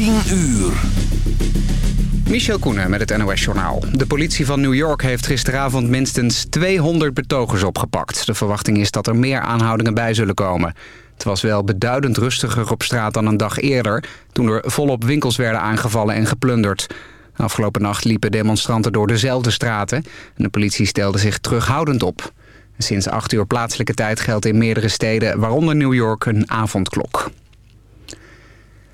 10 uur. Michel Koenen met het NOS-journaal. De politie van New York heeft gisteravond minstens 200 betogers opgepakt. De verwachting is dat er meer aanhoudingen bij zullen komen. Het was wel beduidend rustiger op straat dan een dag eerder... toen er volop winkels werden aangevallen en geplunderd. Afgelopen nacht liepen demonstranten door dezelfde straten... en de politie stelde zich terughoudend op. Sinds 8 uur plaatselijke tijd geldt in meerdere steden, waaronder New York, een avondklok.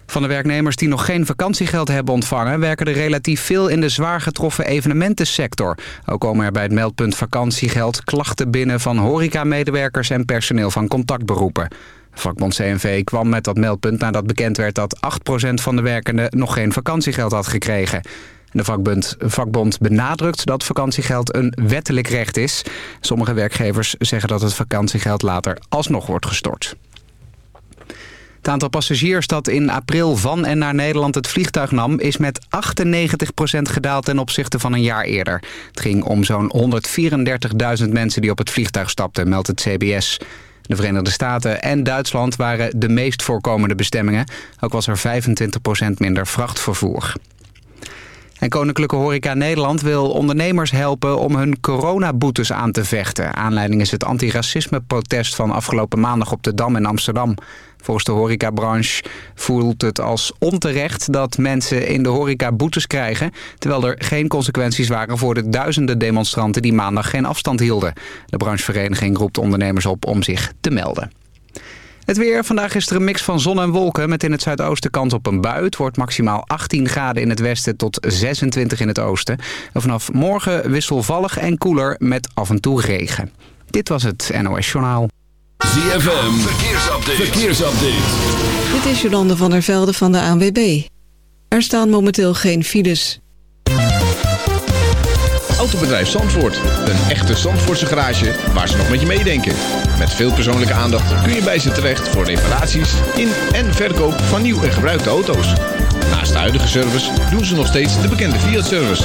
Van de werknemers die nog geen vakantiegeld hebben ontvangen... werken er relatief veel in de zwaar getroffen evenementensector. Ook komen er bij het meldpunt vakantiegeld klachten binnen... van horecamedewerkers en personeel van contactberoepen. Vakbond CNV kwam met dat meldpunt nadat bekend werd... dat 8% van de werkenden nog geen vakantiegeld had gekregen. De vakbond, vakbond benadrukt dat vakantiegeld een wettelijk recht is. Sommige werkgevers zeggen dat het vakantiegeld later alsnog wordt gestort. Het aantal passagiers dat in april van en naar Nederland het vliegtuig nam... is met 98% gedaald ten opzichte van een jaar eerder. Het ging om zo'n 134.000 mensen die op het vliegtuig stapten, meldt het CBS. De Verenigde Staten en Duitsland waren de meest voorkomende bestemmingen. Ook was er 25% minder vrachtvervoer. En Koninklijke Horeca Nederland wil ondernemers helpen om hun coronaboetes aan te vechten. Aanleiding is het antiracisme-protest van afgelopen maandag op de Dam in Amsterdam. Volgens de horecabranche voelt het als onterecht dat mensen in de horeca boetes krijgen... terwijl er geen consequenties waren voor de duizenden demonstranten die maandag geen afstand hielden. De branchevereniging roept ondernemers op om zich te melden. Het weer. Vandaag is er een mix van zon en wolken met in het zuidoosten kans op een bui. Het wordt maximaal 18 graden in het westen tot 26 in het oosten. En vanaf morgen wisselvallig en koeler met af en toe regen. Dit was het NOS Journaal. ZFM. Verkeersupdate. Verkeersupdate. Dit is Jolande van der Velde van de ANWB. Er staan momenteel geen files. Autobedrijf Zandvoort. Een echte Zandvoortse garage waar ze nog met je meedenken. Met veel persoonlijke aandacht kun je bij ze terecht voor reparaties in en verkoop van nieuw en gebruikte auto's. Naast de huidige service doen ze nog steeds de bekende Fiat-service.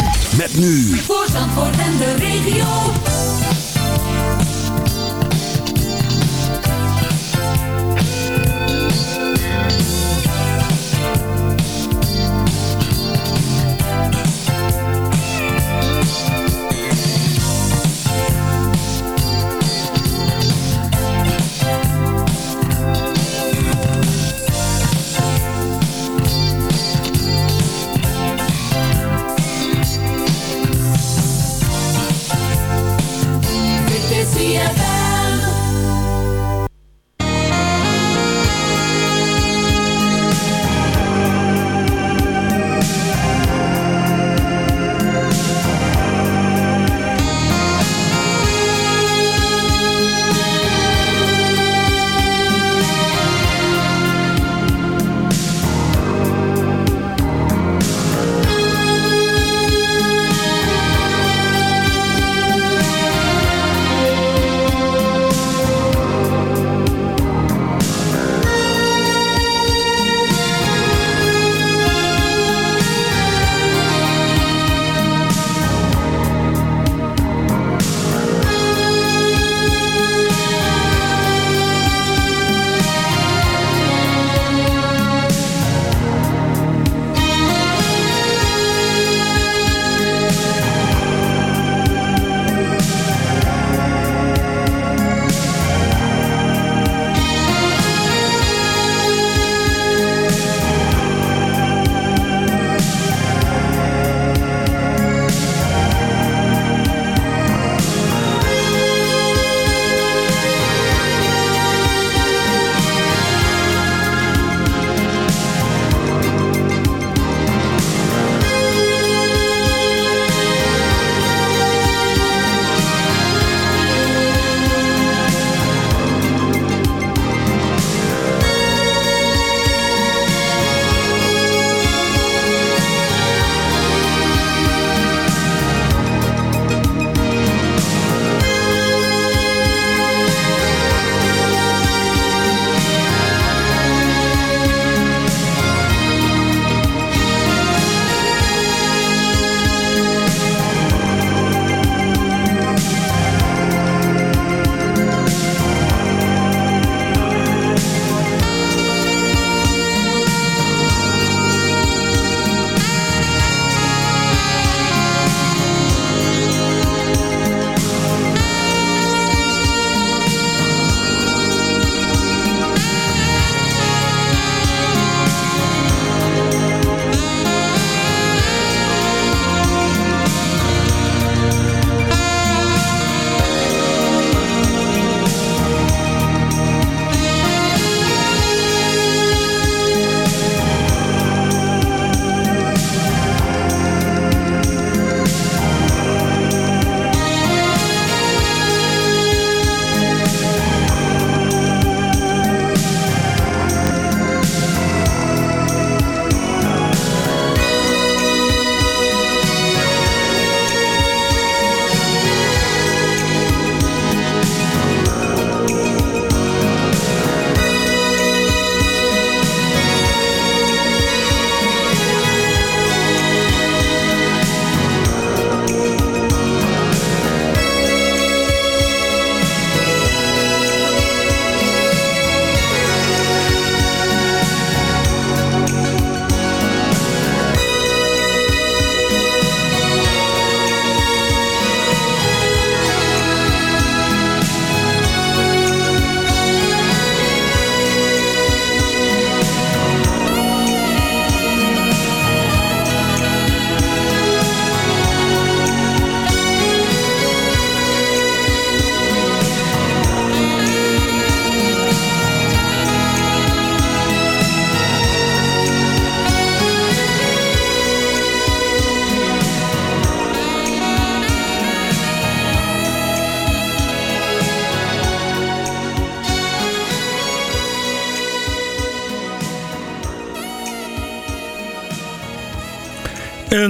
Met nu. Voor Zandvoort en de regio.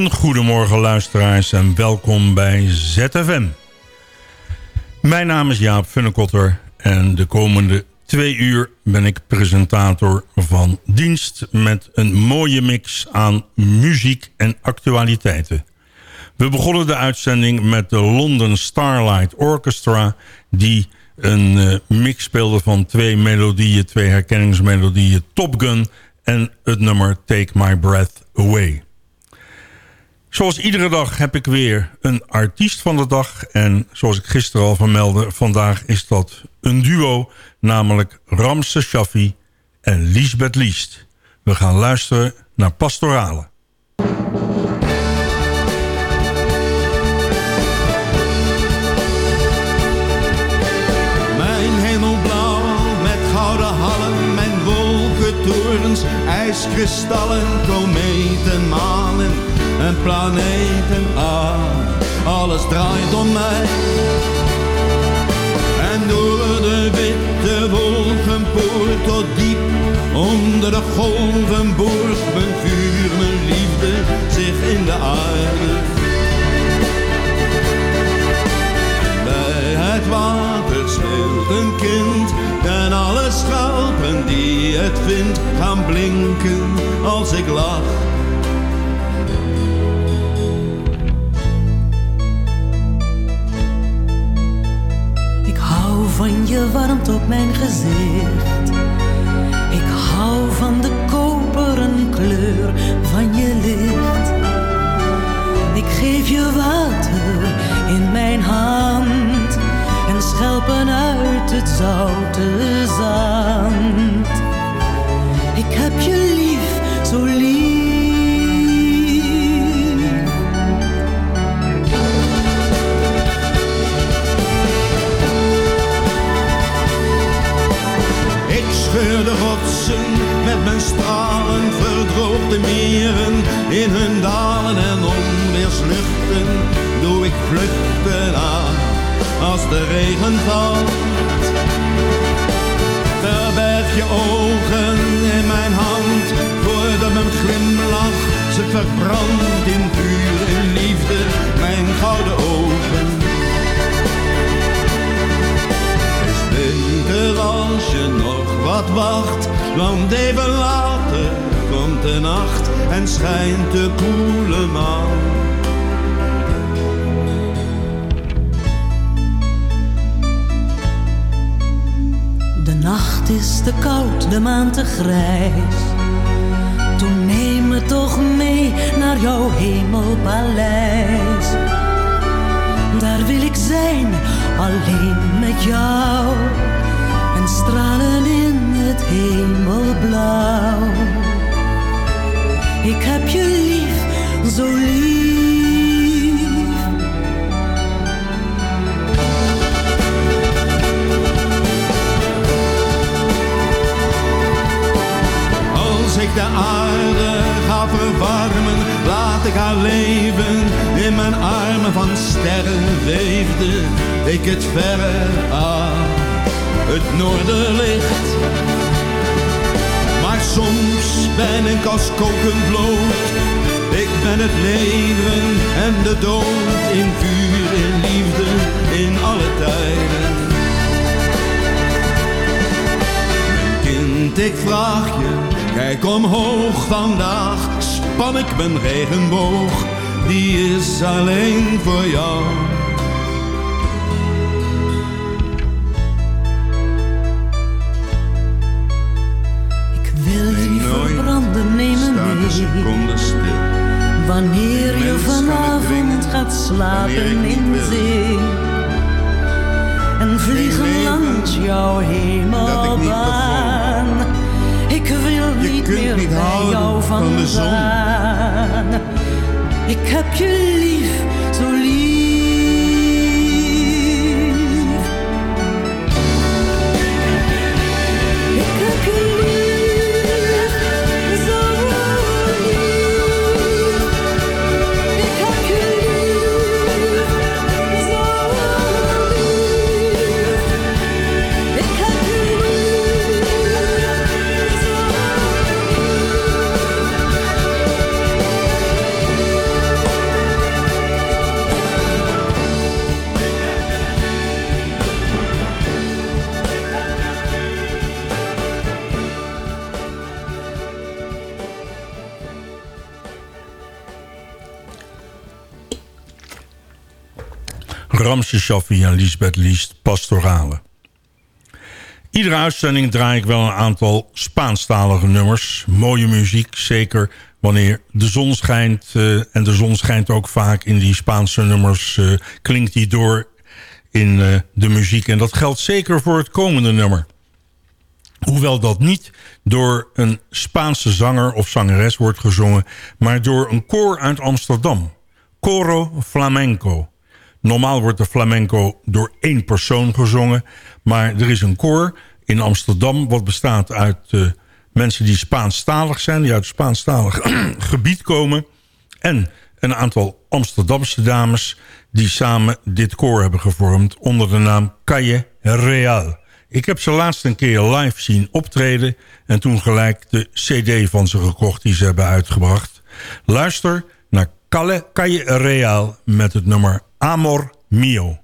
Goedemorgen luisteraars en welkom bij ZFM. Mijn naam is Jaap Funnekotter en de komende twee uur ben ik presentator van dienst... met een mooie mix aan muziek en actualiteiten. We begonnen de uitzending met de London Starlight Orchestra... die een uh, mix speelde van twee melodieën, twee herkenningsmelodieën... Top Gun en het nummer Take My Breath Away... Zoals iedere dag heb ik weer een artiest van de dag. En zoals ik gisteren al vermeldde, vandaag is dat een duo. Namelijk Ramse Shaffi en Liesbeth Liest. We gaan luisteren naar Pastorale. Mijn hemelblauw met gouden hallen, mijn wolkentorens, ijskristallen, kometen, manen en planeten aan. Alles draait om mij. En door de witte wolkenpoort tot diep onder de golven boort mijn vuur, mijn liefde zich in de aarde. Bij het water speelt een kind en alle schalpen die het vindt gaan blinken als ik lach op mijn gezicht. Ik hou van de koperen kleur van je licht. Ik geef je water in mijn hand en schelpen uit het zoute zand. Met mijn stralen, verdroog de meren in hun dalen en onweersluchten doe ik vluchten aan als de regen valt. Verberg je ogen in mijn hand voordat mijn glimlach ze verbrandt in vuur en liefde, mijn gouden ogen beter als je nog wat wacht, want even later komt de nacht en schijnt de koele maan. De nacht is te koud, de maan te grijs. Toen neem me toch mee naar jouw hemelpaleis. Daar wil ik zijn alleen met jou het hemelblauw. Ik heb je lief, zo lief. Als ik de aarde ga verwarmen, laat ik haar leven in mijn armen van sterren weefde ik het verre aan, het noorderlicht. Soms ben ik als kokend bloot, ik ben het leven en de dood in vuur, in liefde, in alle tijden. Kind, ik vraag je, kijk omhoog vandaag, span ik mijn regenboog, die is alleen voor jou. Wanneer je vanavond gaat slapen in zee. En vliegen langs jouw hemelbaan. Ik wil niet meer bij jou van de zon. Ik heb je lief. Ramse Shaffi en Lisbeth Liest Pastorale. Iedere uitzending draai ik wel een aantal Spaanstalige nummers. Mooie muziek, zeker wanneer de zon schijnt. Uh, en de zon schijnt ook vaak in die Spaanse nummers. Uh, klinkt die door in uh, de muziek. En dat geldt zeker voor het komende nummer. Hoewel dat niet door een Spaanse zanger of zangeres wordt gezongen... maar door een koor uit Amsterdam. Coro Flamenco. Normaal wordt de flamenco door één persoon gezongen... maar er is een koor in Amsterdam wat bestaat uit uh, mensen die Spaanstalig zijn... die uit het Spaanstalig gebied komen... en een aantal Amsterdamse dames die samen dit koor hebben gevormd... onder de naam Calle Real. Ik heb ze laatst een keer live zien optreden... en toen gelijk de cd van ze gekocht die ze hebben uitgebracht. Luister naar Calle, Calle Real met het nummer Amor Mío.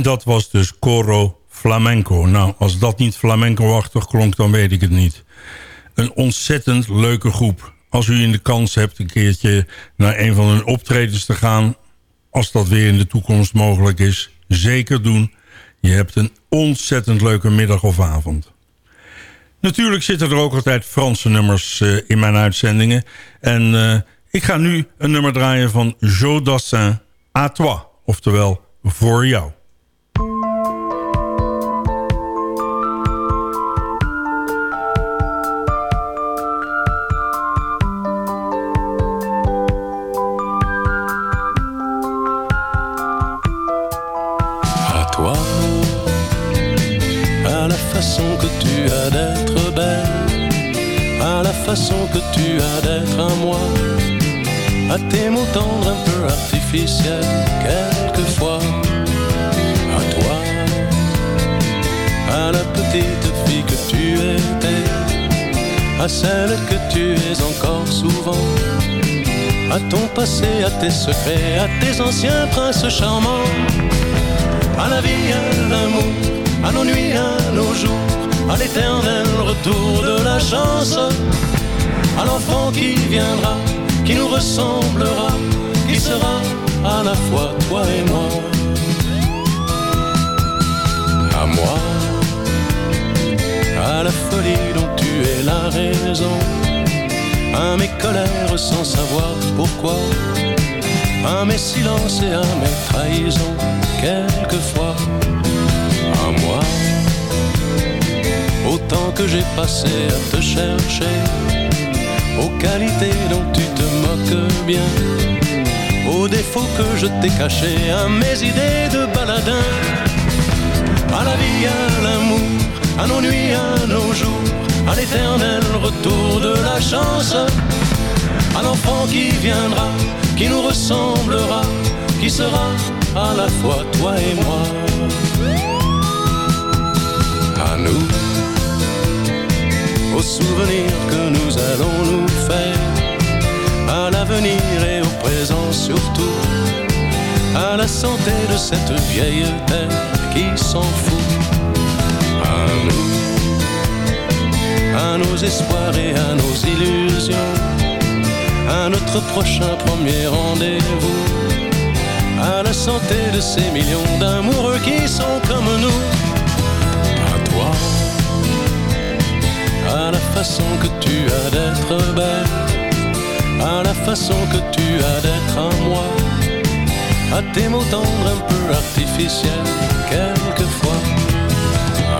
En dat was dus Coro Flamenco. Nou, als dat niet flamenco-achtig klonk, dan weet ik het niet. Een ontzettend leuke groep. Als u in de kans hebt een keertje naar een van hun optredens te gaan... als dat weer in de toekomst mogelijk is, zeker doen. Je hebt een ontzettend leuke middag of avond. Natuurlijk zitten er ook altijd Franse nummers uh, in mijn uitzendingen. En uh, ik ga nu een nummer draaien van Joe Dassin, à toi. Oftewel, voor jou. Façon que tu as d'être à moi, à tes mots tendres un peu artificiels, quelquefois, à toi, à la petite fille que tu étais, à celle que tu es encore souvent, à ton passé, à tes secrets, à tes anciens princes charmants, à la vie, à l'amour, à nos nuits, à nos jours, à l'éternel retour de la chance, à l'enfant qui viendra, qui nous ressemblera, qui sera à la fois toi et moi. À moi, à la folie dont tu es la raison, à mes colères sans savoir pourquoi, à mes silences et à mes trahisons, quelquefois, à moi. Autant que j'ai passé à te chercher, aux qualités dont tu te moques bien, aux défauts que je t'ai cachés, à mes idées de baladin, à la vie, à l'amour, à nos nuits, à nos jours, à l'éternel retour de la chance, à l'enfant qui viendra, qui nous ressemblera, qui sera à la fois toi et moi. À nous, aux souvenirs que nous allons nous faire, à l'avenir et au présent surtout, à la santé de cette vieille terre qui s'en fout. À nous, à nos espoirs et à nos illusions, à notre prochain premier rendez-vous, à la santé de ces millions d'amoureux qui sont comme nous. À la façon que tu as d'être belle, à la façon que tu as d'être à moi, à tes mots tendres un peu artificiels, quelquefois,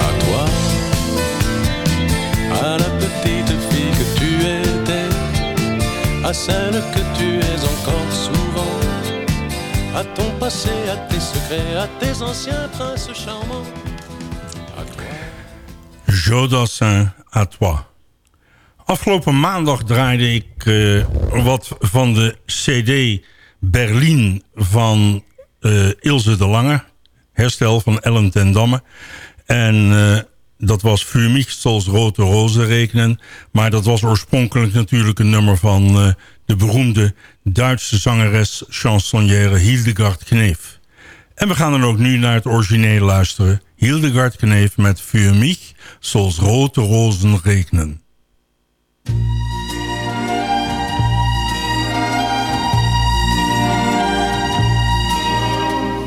à toi, à la petite fille que tu étais, à celle que tu es encore souvent, à ton passé, à tes secrets, à tes anciens princes charmants. À toi. À toi. Afgelopen maandag draaide ik eh, wat van de CD Berlin van eh, Ilse de Lange. Herstel van Ellen ten Damme. En eh, dat was Für mich zoals Rote Rozen rekenen. Maar dat was oorspronkelijk natuurlijk een nummer van de beroemde Duitse zangeres chansonnière Hildegard Knef. En we gaan dan ook nu naar het origineel luisteren. Hildegard Knef met Für mich zoals Rote Rozen rekenen.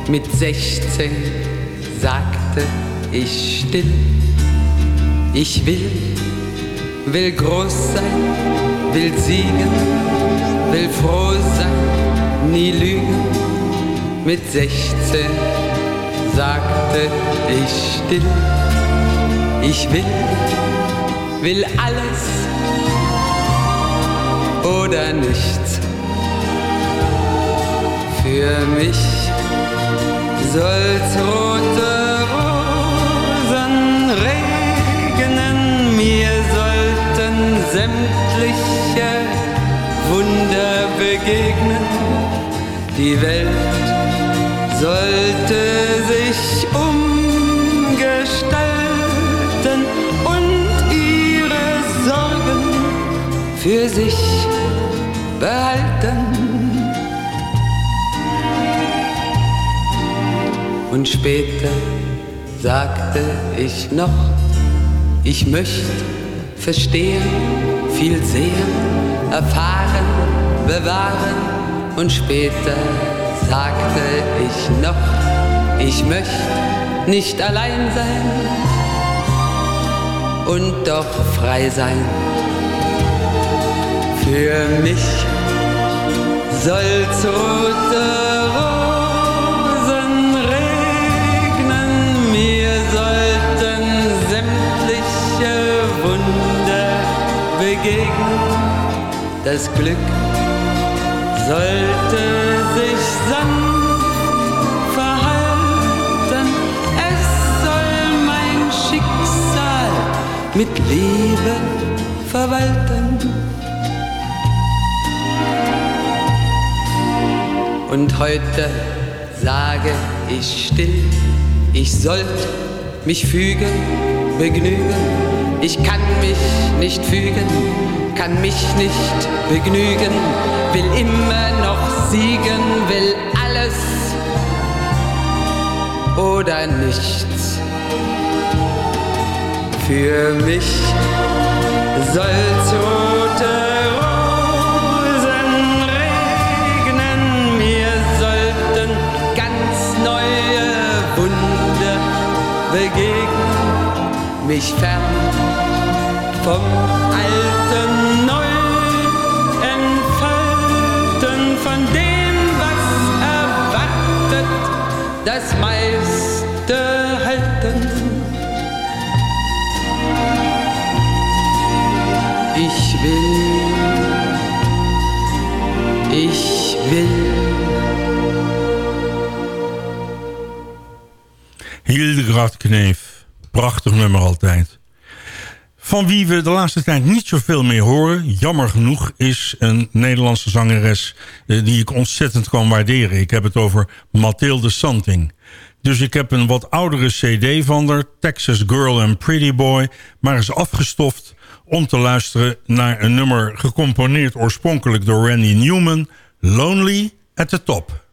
Mit 16 sagte ich still, ich will, will groß sein, will siegen, will froh sein, nie lügen. Mit 16 sagte ich still, ich will, will alles oder nichts. Für mich soll's rote Rosen regnen, mir sollten sämtliche Wunder begegnen. Die Welt sollte sich umgestalten und ihre Sorgen für sich behalten. Und später sagte ich noch, ich möchte verstehen, viel sehen, erfahren, bewahren. Und später sagte ich noch, ich möchte nicht allein sein und doch frei sein. Für mich soll's rote Rosen regnen, mir sollten sämtliche Wunder begegnen. Das Glück sollte sich sanft verhalten, es soll mein Schicksal mit Liebe verwalten. Und heute sage ich still, ich sollte mich fügen, begnügen. Ich kann mich nicht fügen, kann mich nicht begnügen, will immer noch siegen, will alles oder nichts. Für mich soll's rote Rosen regnen, mir sollten ganz neue Wunder begegnen, mich fern vom Alten das meiste. Ich will, ich will. Hildegard Kneef. Prachtig nummer altijd. Van wie we de laatste tijd niet zoveel meer horen, jammer genoeg, is een Nederlandse zangeres eh, die ik ontzettend kan waarderen. Ik heb het over Mathilde Santing. Dus ik heb een wat oudere cd van haar, Texas Girl and Pretty Boy, maar is afgestoft om te luisteren naar een nummer gecomponeerd oorspronkelijk door Randy Newman, Lonely at the Top.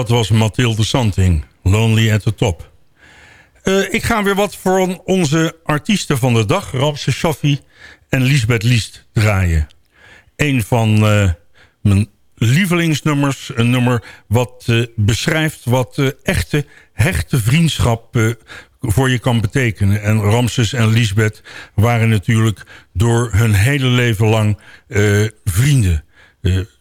Dat was Mathilde Santing, Lonely at the Top. Eh, ik ga weer wat voor onze artiesten van de dag, Ramse Shaffi en Lisbeth Liest, draaien. Een van eh, mijn lievelingsnummers, een nummer wat eh, beschrijft wat echte, hechte vriendschap voor je kan betekenen. En Ramses en Lisbeth waren natuurlijk door hun hele leven lang vrienden.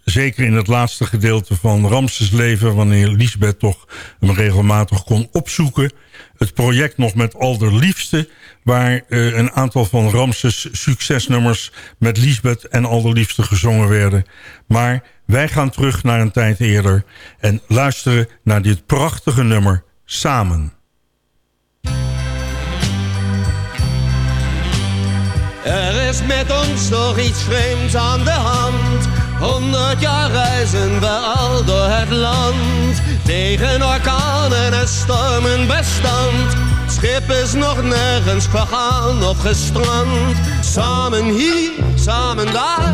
Zeker in het laatste gedeelte van Ramses leven... wanneer Lisbeth toch hem regelmatig kon opzoeken. Het project nog met Alderliefste... waar eh, een aantal van Ramses succesnummers... met Lisbeth en Alderliefste gezongen werden. Maar wij gaan terug naar een tijd eerder... en luisteren naar dit prachtige nummer Samen. Er is met ons toch iets vreemds aan de hand. Honderd jaar reizen we al door het land. Tegen orkanen en stormen bestand. Schip is nog nergens vergaan of gestrand. Samen hier, samen daar.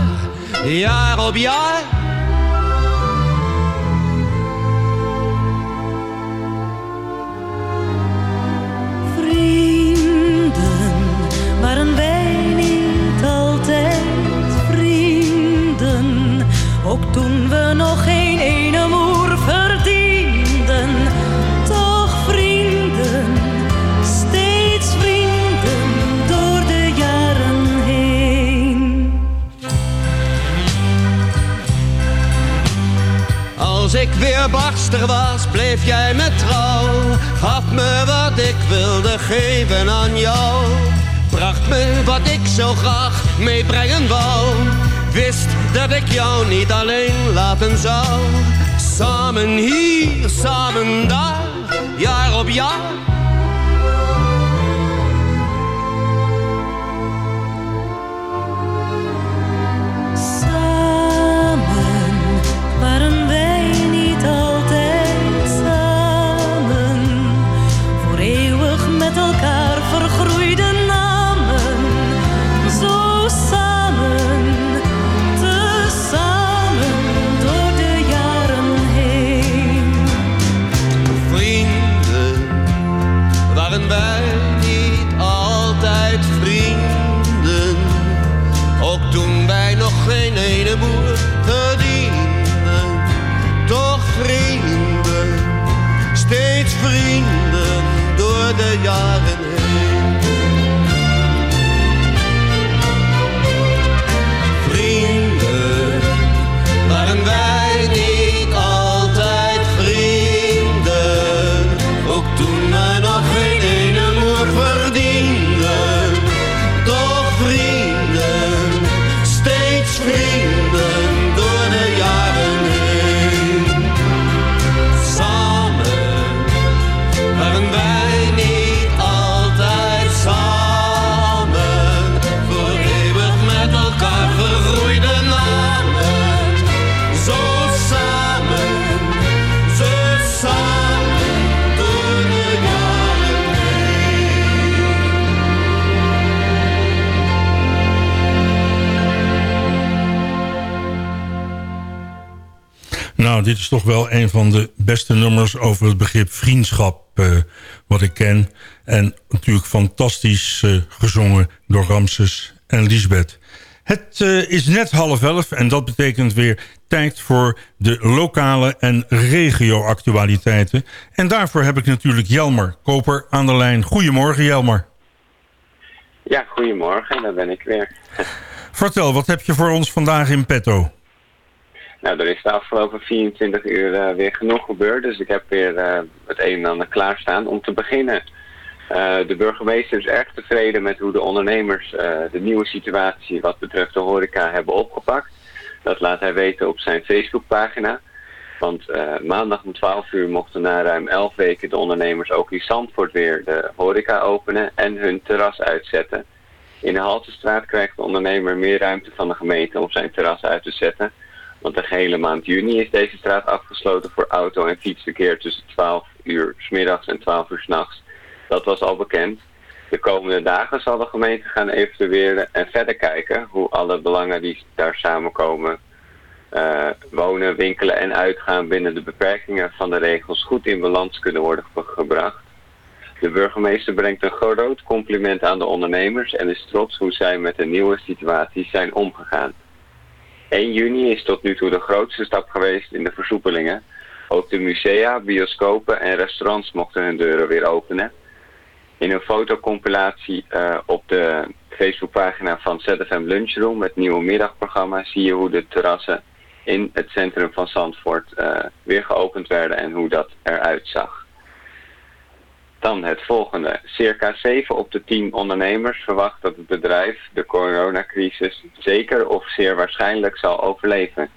jaar op jaar. We nog geen ene moer verdienden. Toch vrienden, steeds vrienden door de jaren heen. Als ik weer barstig was, bleef jij me trouw. Gaf me wat ik wilde geven aan jou. Bracht me wat ik zo graag meebrengen wou. Wist dat ik jou niet alleen laten zou. Samen hier, samen daar, jaar op jaar. Toch wel een van de beste nummers over het begrip vriendschap eh, wat ik ken. En natuurlijk fantastisch eh, gezongen door Ramses en Lisbeth. Het eh, is net half elf en dat betekent weer tijd voor de lokale en regio-actualiteiten. En daarvoor heb ik natuurlijk Jelmer Koper aan de lijn. Goedemorgen Jelmer. Ja, goedemorgen, daar ben ik weer. Vertel, wat heb je voor ons vandaag in petto? Nou, er is de afgelopen 24 uur eh, weer genoeg gebeurd, dus ik heb weer eh, het een en ander klaarstaan. Om te beginnen, eh, de burgemeester is erg tevreden met hoe de ondernemers de nieuwe situatie wat betreft de horeca hebben opgepakt. Dat laat hij weten op zijn Facebookpagina. Want maandag om 12 uur mochten na ruim 11 weken de ondernemers ook in Zandvoort weer de horeca openen en hun terras uitzetten. In de Haltestraat krijgt de ondernemer meer ruimte van de gemeente om zijn terras uit te zetten. Want de gehele maand juni is deze straat afgesloten voor auto- en fietsverkeer tussen 12 uur s middags en 12 uur s'nachts. Dat was al bekend. De komende dagen zal de gemeente gaan evalueren en verder kijken hoe alle belangen die daar samenkomen, eh, wonen, winkelen en uitgaan binnen de beperkingen van de regels goed in balans kunnen worden ge- gebracht. De burgemeester brengt een groot compliment aan de ondernemers en is trots hoe zij met de nieuwe situatie zijn omgegaan. 1 juni is tot nu toe de grootste stap geweest in de versoepelingen. Ook de musea, bioscopen en restaurants mochten hun deuren weer openen. In een fotocompilatie eh, op de Facebookpagina van ZFM Lunchroom, het nieuwe middagprogramma, zie je hoe de terrassen in het centrum van Zandvoort eh, weer geopend werden en hoe dat eruit zag. Dan het volgende. Circa 7 op de 10 ondernemers verwacht dat het bedrijf de coronacrisis zeker of zeer waarschijnlijk zal overleven.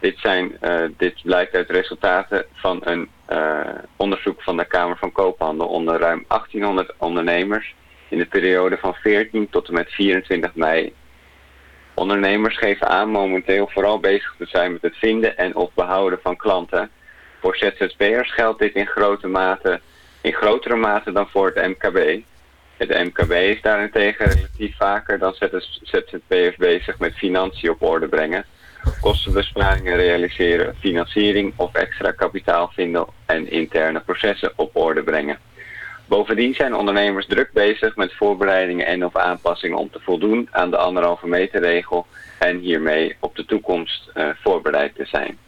Dit, zijn, uh, dit blijkt uit resultaten van een uh, onderzoek van de Kamer van Koophandel onder ruim 1800 ondernemers in de periode van 14 tot en met 24 mei. Ondernemers geven aan momenteel vooral bezig te zijn met het vinden en of behouden van klanten. Voor ZZP'ers geldt dit in grote mate in grotere mate dan voor het MKB. Het MKB is daarentegen relatief vaker dan ZZP'ers bezig met financiën op orde brengen, kostenbesparingen realiseren, financiering of extra kapitaal vinden en interne processen op orde brengen. Bovendien zijn ondernemers druk bezig met voorbereidingen en of aanpassingen om te voldoen aan de anderhalve meter regel en hiermee op de toekomst uh, voorbereid te zijn.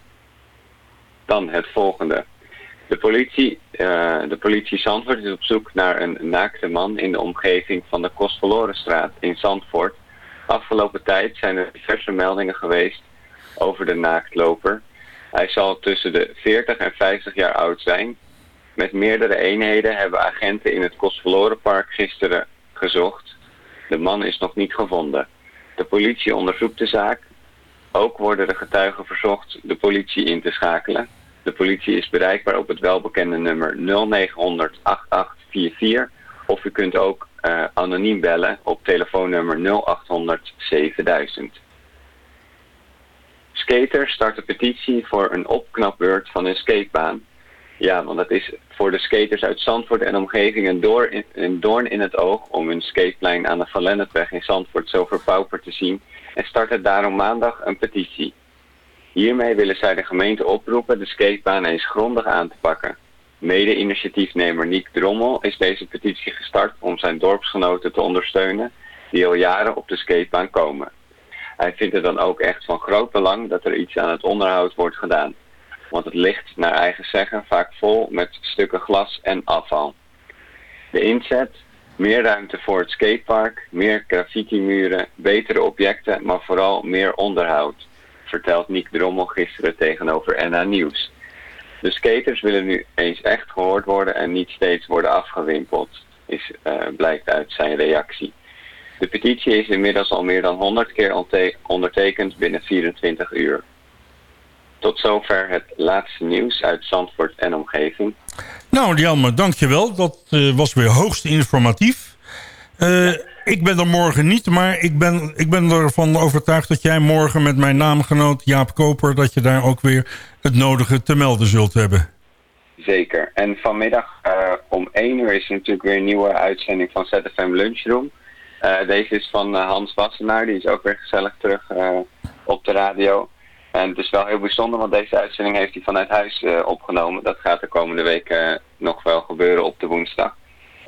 Dan het volgende. De politie, uh, de politie Zandvoort is op zoek naar een naakte man in de omgeving van de Kostverlorenstraat in Zandvoort. Afgelopen tijd zijn er diverse meldingen geweest over de naaktloper. Hij zal tussen de 40 en 50 jaar oud zijn. Met meerdere eenheden hebben agenten in het Kostverlorenpark gisteren gezocht. De man is nog niet gevonden. De politie onderzoekt de zaak. Ook worden de getuigen verzocht de politie in te schakelen. De politie is bereikbaar op het welbekende nummer 0900 8844 of u kunt ook uh, anoniem bellen op telefoonnummer 0800 7000. Skater start een petitie voor een opknapbeurt van een skatebaan. Ja, want dat is voor de skaters uit Zandvoort en omgeving een, door in, een doorn in het oog om hun skateplein aan de Van Lennepweg in Zandvoort zo verpauperd te zien en starten daarom maandag een petitie. Hiermee willen zij de gemeente oproepen de skatebaan eens grondig aan te pakken. Mede-initiatiefnemer Niek Drommel is deze petitie gestart om zijn dorpsgenoten te ondersteunen die al jaren op de skatebaan komen. Hij vindt het dan ook echt van groot belang dat er iets aan het onderhoud wordt gedaan. Want het ligt, naar eigen zeggen, vaak vol met stukken glas en afval. De inzet, meer ruimte voor het skatepark, meer graffiti-muren, betere objecten, maar vooral meer onderhoud vertelt Niek Drommel gisteren tegenover NA Nieuws. De skaters willen nu eens echt gehoord worden en niet steeds worden afgewimpeld, is, uh, blijkt uit zijn reactie. De petitie is inmiddels al meer dan 100 keer ondertekend binnen 24 uur. Tot zover het laatste nieuws uit Zandvoort en omgeving. Nou, Jelmer, dankjewel. Dat uh, was weer hoogst informatief. Uh, ik ben er morgen niet, maar ik ben, ik ben ervan overtuigd dat jij morgen met mijn naamgenoot Jaap Koper... dat je daar ook weer het nodige te melden zult hebben. Zeker. En vanmiddag uh, om 1 uur is er natuurlijk weer een nieuwe uitzending van ZFM Lunchroom. Uh, deze is van uh, Hans Wassenaar, die is ook weer gezellig terug op de radio. En het is wel heel bijzonder, want deze uitzending heeft hij vanuit huis opgenomen. Dat gaat de komende week nog wel gebeuren op de woensdag.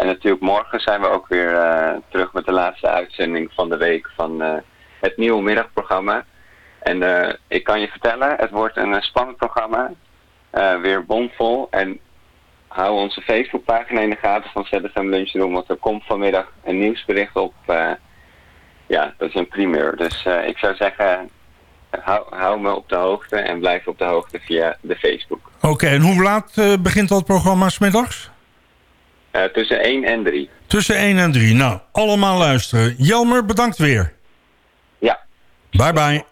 En natuurlijk morgen zijn we ook weer uh, terug met de laatste uitzending van de week van uh, het nieuwe middagprogramma. En uh, ik kan je vertellen, het wordt een spannend programma. weer bomvol. En hou onze Facebookpagina in de gaten van ZFM Lunchroom. Want er komt vanmiddag een nieuwsbericht op. ja, dat is een primeur. Dus ik zou zeggen, hou, hou, me op de hoogte en blijf op de hoogte via de Facebook. Oké, en hoe laat begint dat programma smiddags? Uh, tussen 1 en 3. Tussen 1 en 3. Nou, allemaal luisteren. Jelmer, bedankt weer. Ja. Bye bye.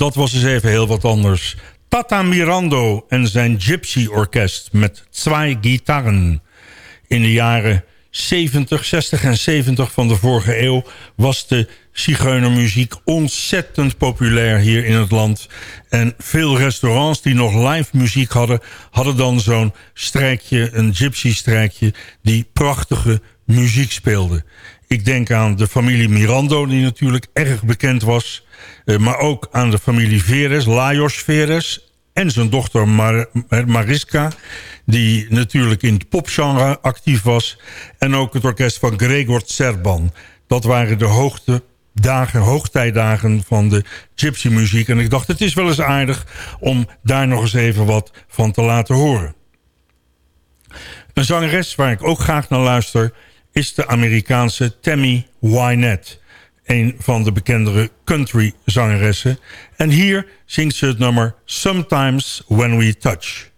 Dat was eens even heel wat anders. Tata Mirando en zijn Gypsy Orkest met twee gitaren. In de jaren 70, 60 en 70 van de vorige eeuw was de zigeunermuziek ontzettend populair hier in het land. En veel restaurants die nog live muziek hadden... hadden dan zo'n strijkje, een gypsy-strijkje... die prachtige muziek speelde. Ik denk aan de familie Mirando, die natuurlijk erg bekend was... Eh, maar ook aan de familie Veres, Lajos Veres... en zijn dochter Mar Mariska die natuurlijk in het popgenre actief was. En ook het orkest van Gregor Serban. Dat waren de hoogte dagen, hoogtijdagen van de gypsy muziek. En ik dacht, het is wel eens aardig om daar nog eens even wat van te laten horen. Een zangeres waar ik ook graag naar luister... is de Amerikaanse Tammy Wynette. Een van de bekendere country zangeressen. En hier zingt ze het nummer Sometimes When We Touch...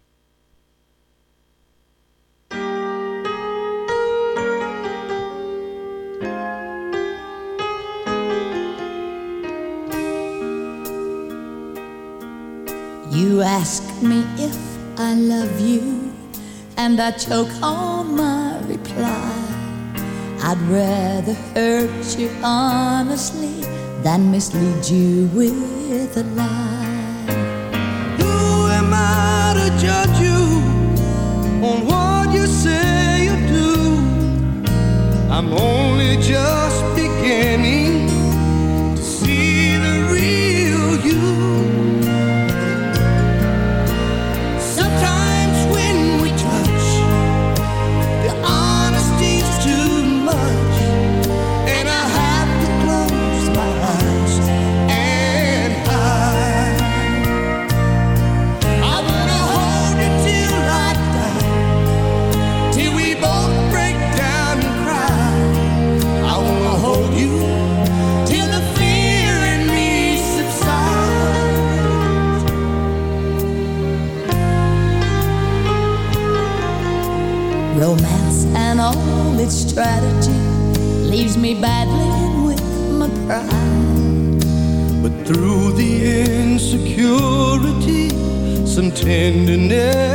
You ask me if I love you, and I choke on my reply. I'd rather hurt you honestly than mislead you with a lie. Who am I to judge you on what you say or do? I'm only just beginning tenderness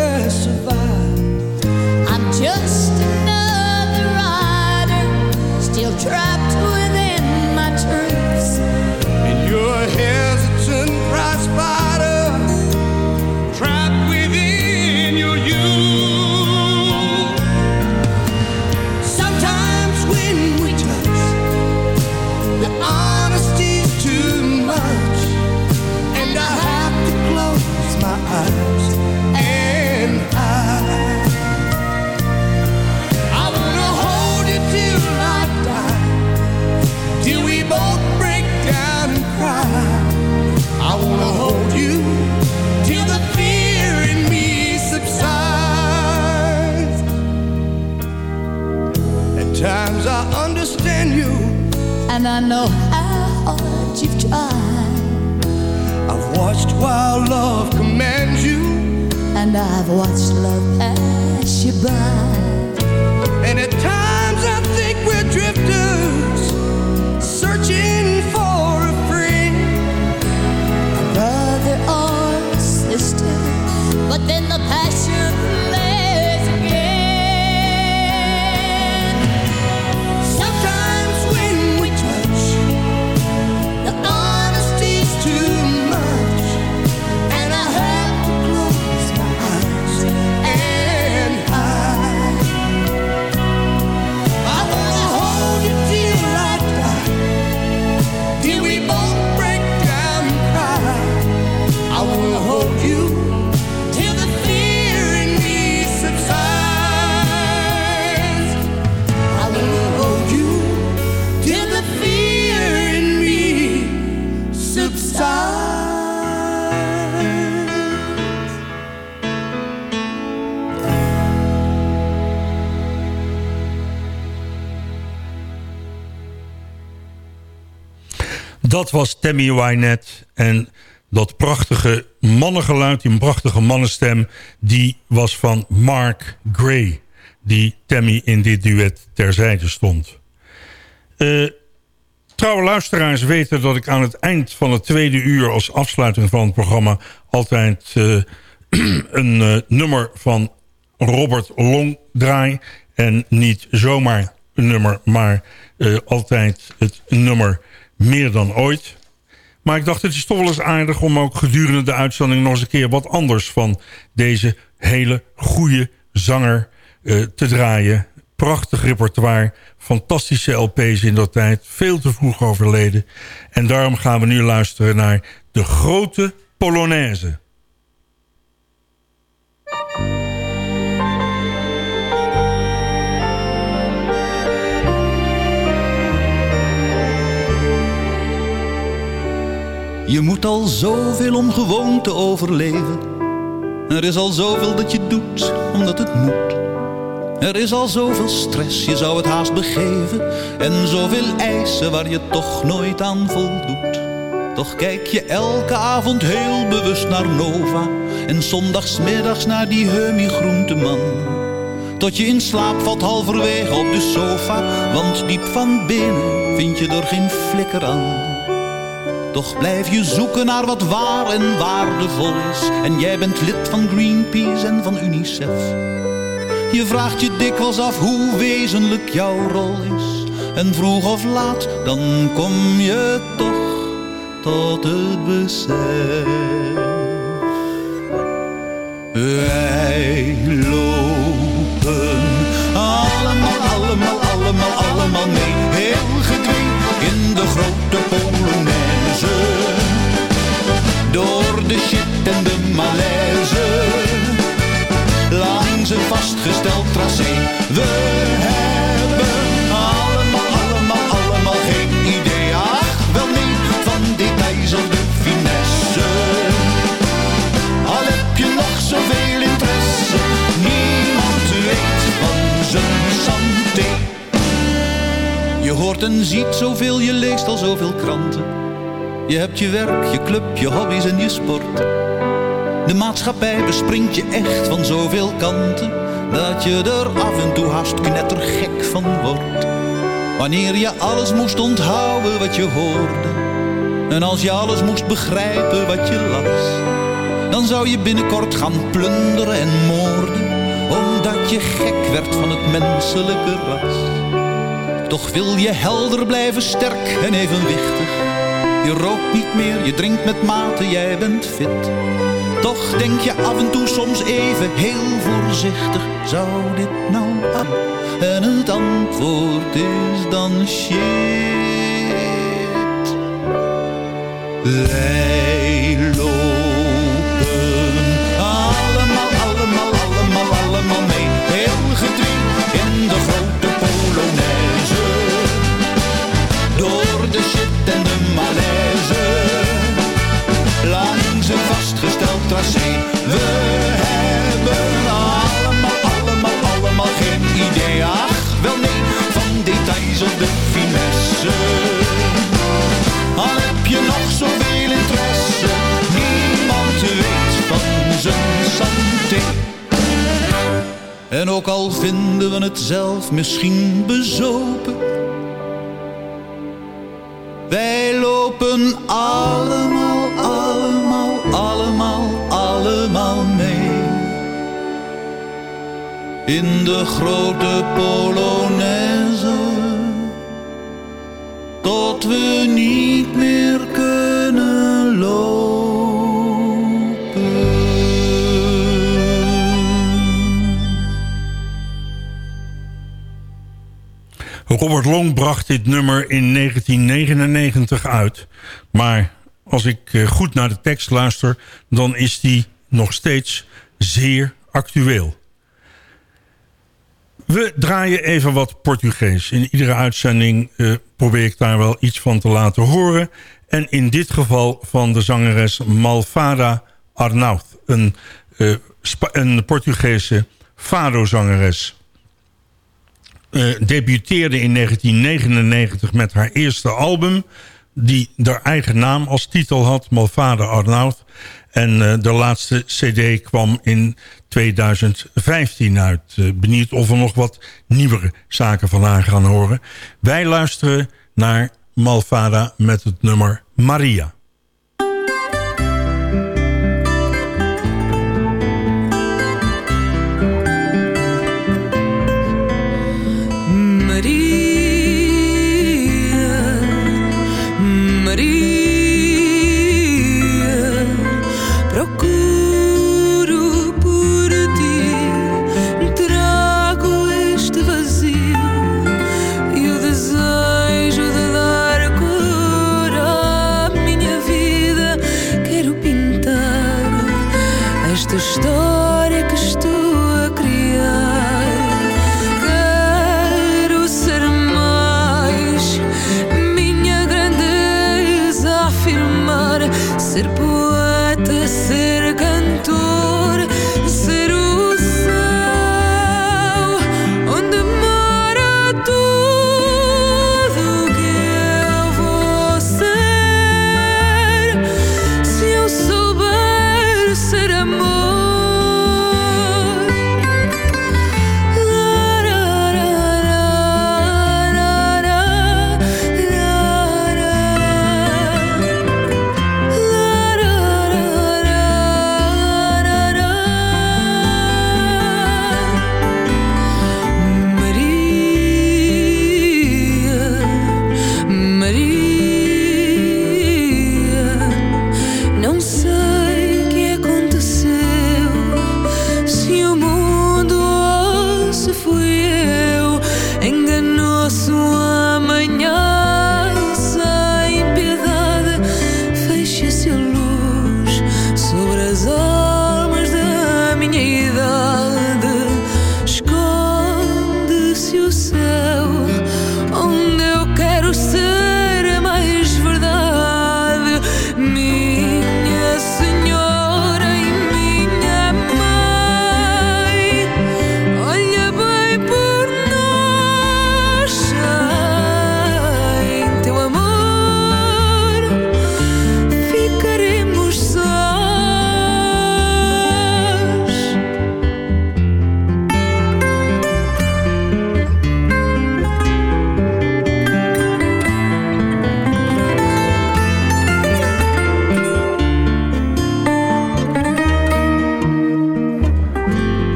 Dat was Tammy Wynette. En dat prachtige mannengeluid, die prachtige mannenstem... die was van Mark Gray. Die Tammy in dit duet terzijde stond. Eh, Trouwe luisteraars weten dat ik aan het eind van het tweede uur... als afsluiting van het programma altijd uh, een uh, nummer van Robert Long draai. En niet zomaar een nummer, maar uh, altijd het nummer meer dan ooit. Maar ik dacht, het is toch wel eens aardig om ook gedurende de uitzending... nog eens een keer wat anders van deze hele goede zanger te draaien. Prachtig repertoire, fantastische LP's in dat tijd. Veel te vroeg overleden. En daarom gaan we nu luisteren naar de grote Polonaise. Je moet al zoveel om gewoon te overleven. Er is al zoveel dat je doet, omdat het moet. Er is al zoveel stress, je zou het haast begeven. En zoveel eisen waar je toch nooit aan voldoet. Toch kijk je elke avond heel bewust naar Nova. En zondagsmiddags naar die Hemi groenteman. Tot je in slaap valt halverwege op de sofa. Want diep van binnen vind je er geen flikker aan. Toch blijf je zoeken naar wat waar en waardevol is. En jij bent lid van Greenpeace en van UNICEF. Je vraagt je dikwijls af hoe wezenlijk jouw rol is. En vroeg of laat, dan kom je toch tot het besef. Wij lopen allemaal, allemaal, allemaal, allemaal mee. Heel gedwee in de grote Door de shit en de malaise. Langs een vastgesteld tracé. We hebben allemaal, allemaal, allemaal geen idee. Ach, wel nee, van details of de finesse. Al heb je nog zoveel interesse. Niemand weet van zijn santé. Je hoort en ziet zoveel, je leest al zoveel kranten. Je hebt je werk, je club, je hobby's en je sport. De maatschappij bespringt je echt van zoveel kanten Dat je er af en toe haast knettergek van wordt. Wanneer je alles moest onthouden wat je hoorde En als je alles moest begrijpen wat je las Dan zou je binnenkort gaan plunderen en moorden Omdat je gek werd van het menselijke ras. Toch wil je helder blijven, sterk en evenwichtig Je rookt niet meer, je drinkt met mate, jij bent fit. Toch denk je af en toe soms even heel voorzichtig. Zou dit nou aan? En het antwoord is dan shit We hebben allemaal, allemaal, allemaal geen idee. Ach, wel nee, van details of de finesse. Al heb je nog zoveel interesse. Niemand weet van zijn santé. En ook al vinden we het zelf misschien bezopen In de grote Polonaise. Tot we niet meer kunnen Robert Long bracht dit nummer in 1999 uit. Maar als ik eh, goed naar de tekst luister... dan is die nog steeds zeer actueel. We draaien even wat Portugees. In iedere uitzending uh, probeer ik daar wel iets van te laten horen. En in dit geval van de zangeres Malvada Arnaud. Een, uh, een Portugese fado-zangeres uh, debuteerde in 1999 met haar eerste album... die haar eigen naam als titel had, Malvade Arnaud. En uh, de laatste cd kwam in 2015 uit. Uh, benieuwd of we nog wat nieuwere zaken van gaan horen. Wij luisteren naar Malvada met het nummer Maria.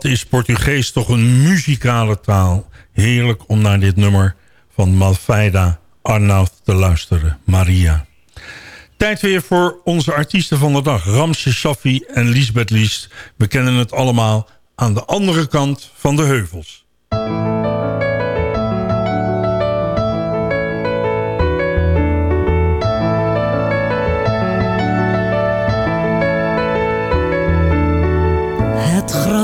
Wat is Portugees toch een muzikale taal. Heerlijk om naar dit nummer van Malfeida Arnaud te luisteren. Maria. Tijd weer voor onze artiesten van de dag. Ramse Shaffi en Lisbeth Liest. We kennen het allemaal aan de andere kant van de heuvels.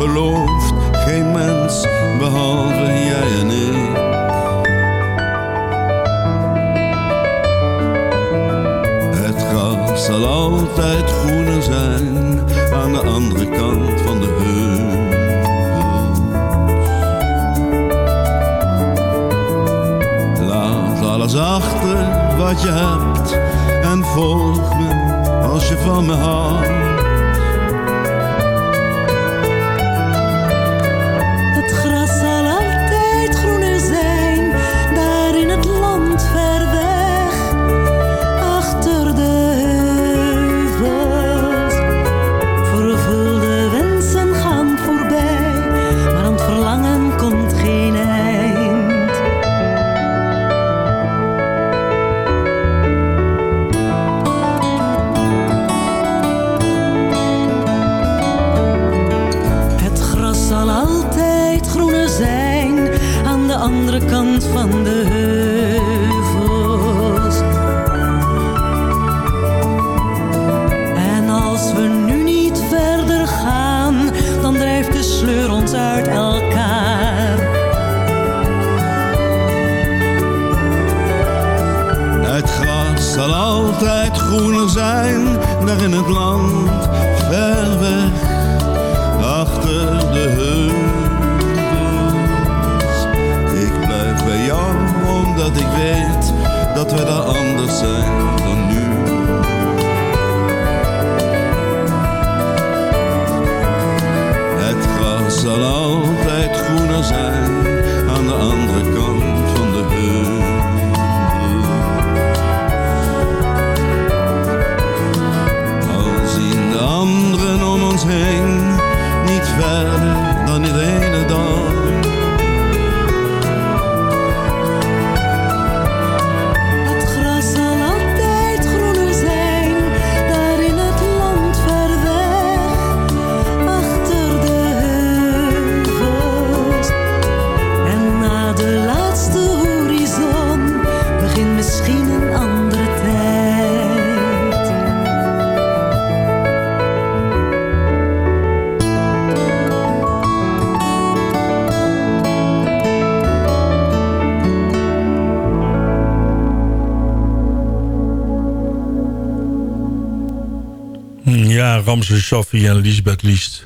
gelooft geen mens behalve jij en ik. Het gras zal altijd groener zijn aan de andere kant van de heuvels. Laat alles achter wat je hebt en volg me als je van me houdt. In het land, Ja, Ramses Shaffi en Lisbeth Liest.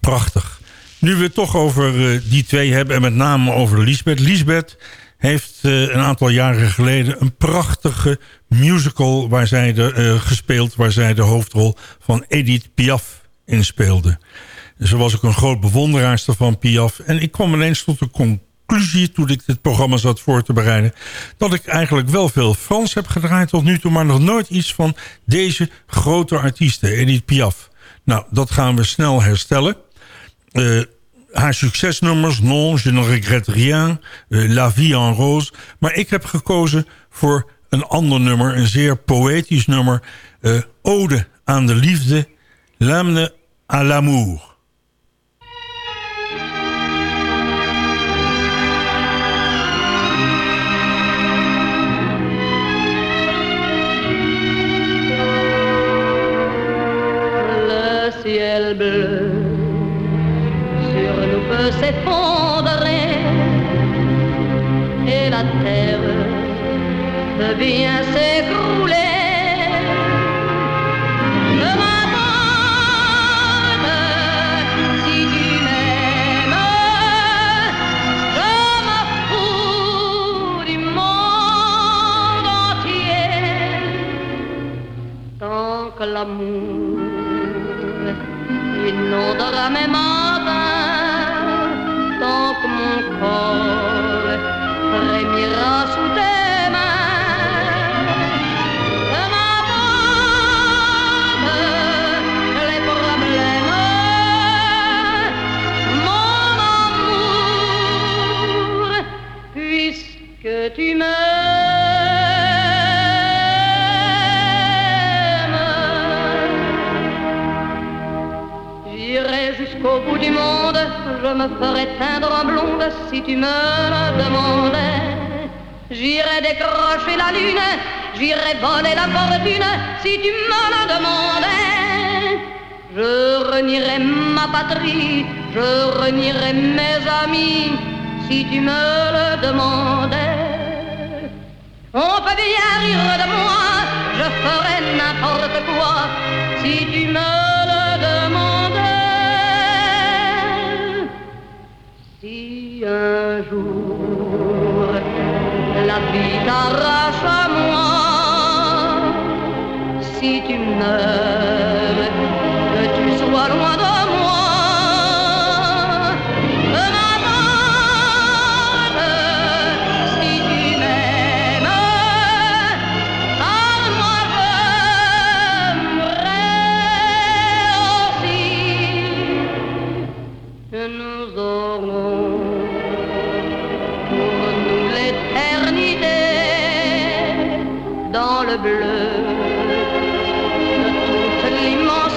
Prachtig. Nu we het toch over eh, die twee hebben en met name over Lisbeth. Lisbeth heeft eh, een aantal jaren geleden een prachtige musical waar zij de, eh, gespeeld... waar zij de hoofdrol van Edith Piaf in speelde. Ze was ook een groot bewonderaarster van Piaf. En ik kwam ineens tot de conclusie toen ik dit programma zat voor te bereiden... dat ik eigenlijk wel veel Frans heb gedraaid tot nu toe... maar nog nooit iets van deze grote artieste, Edith Piaf. Nou, dat gaan we snel herstellen. Eh, haar succesnummers, Non, Je ne regrette rien, eh, La vie en rose. Maar ik heb gekozen voor een ander nummer, een zeer poëtisch nummer. eh, Ode aan de liefde, L'âme à l'amour. Sur nous peut s'effondrer. Et la terre peut bien s'écrouler. Je inondera mes matins, tant que mon corps du monde, je me ferai teindre en blonde si tu me le demandais. J'irai décrocher la lune, j'irai voler la fortune si tu me le demandais. Je renierai ma patrie, je renierai mes amis si tu me le demandais. On peut bien rire de moi, je ferai n'importe quoi si tu me Si un jour la vie t'arrache à moi, si tu meurs